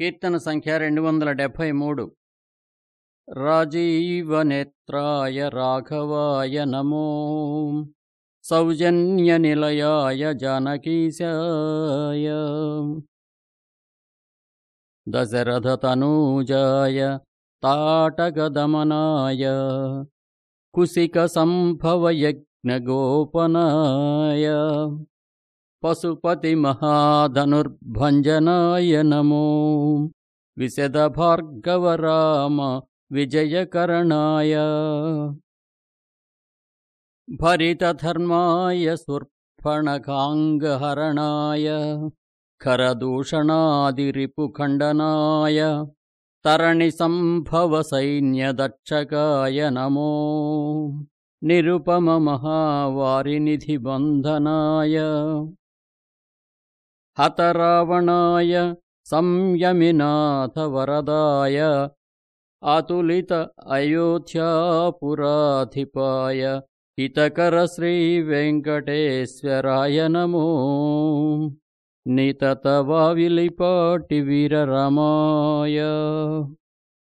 కీర్తన సంఖ్య రెండు వందల డెబ్భై మూడు. రాజీవనేత్రాయ రాఘవాయ నమో. సౌజన్యనిలయాయ జానకీశాయ. దశరథతనూజాయ తాటగదమనాయ. కుశికసంభవయజ్ఞగోపనాయ. पशुपतिमहाधनुर्भञ्जनाय नमो। विशदभार्गवराम विजयकरणाय। भरितधर्माय सुर्पणकाङ्गहरणाय करदूषणादिरिपुखण्डनाय तरणिसम्भवसैन्यदक्षकाय नमो। निरुपममहावारिनिधिबन्धनाय। हतरावणाय संयमिनाथवरदाय अतुलित अयोध्यापुराधिपाय हितकरश्रीवेङ्कटेश्वराय नमो। निततवाविलिपाटिवीररमाय